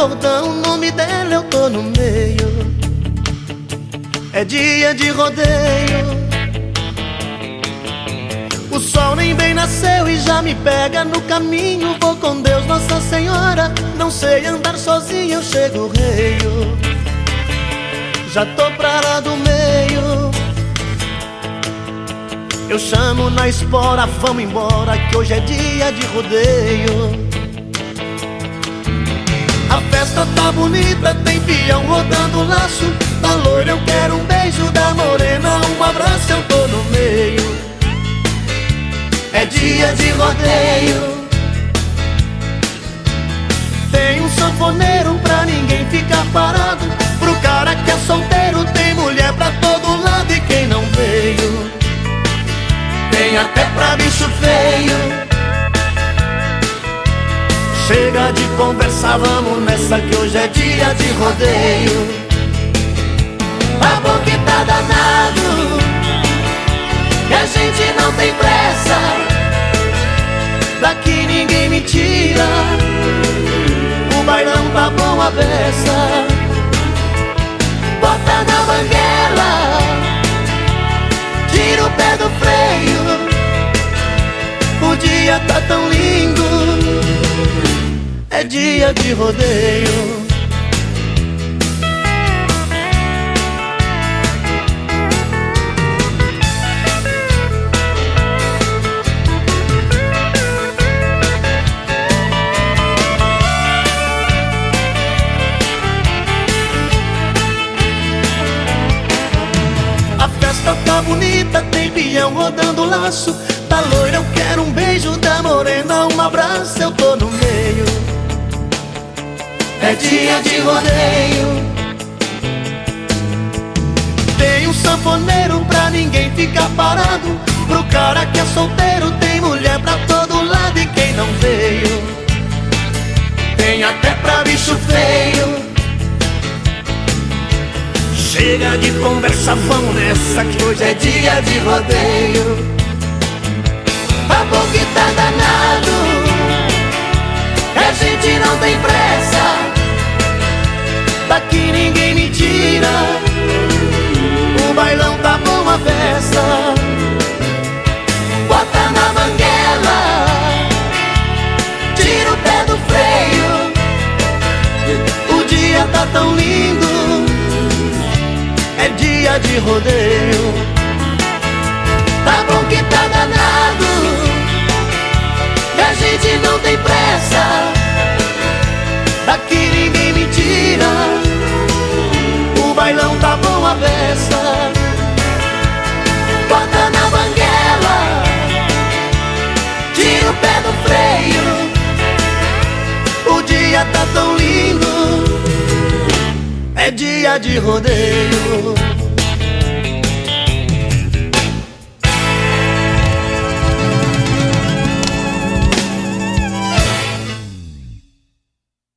cordão, o nome dela eu tô no meio. É dia de rodeio. O sol nem bem nasceu e já me pega no caminho. Vou com Deus, Nossa Senhora. Não sei andar sozinho, eu chego reio. Já tô pra lá do meio. Eu chamo na espora, vamos embora, que hoje é dia de rodeio. A festa tá bonita, tem peão rodando laço. Da loira eu quero um beijo, da morena um abraço, eu tô no meio. É dia de rodeio. Tem um sanfoneiro pra ninguém ficar parado. Chega de conversar, vamos nessa que hoje é dia de rodeio. A boca tá danado, e a gente não tem pressa. Daqui ninguém me tira, o bailão tá bom a beça. Bota na banguela, tira o pé do freio. O dia tá tão é dia de rodeio. A festa tá bonita, tem peão rodando laço. Da loira eu quero um beijo, da morena um abraço, eu tô no meio. É dia de rodeio. Tem um sanfoneiro pra ninguém ficar parado. Pro cara que é solteiro, tem mulher pra todo lado e quem não veio. Tem até pra bicho feio. Chega de conversa, vamos nessa que hoje é dia de rodeio. Tá tão lindo é dia de rodeio. Dia de rodeio.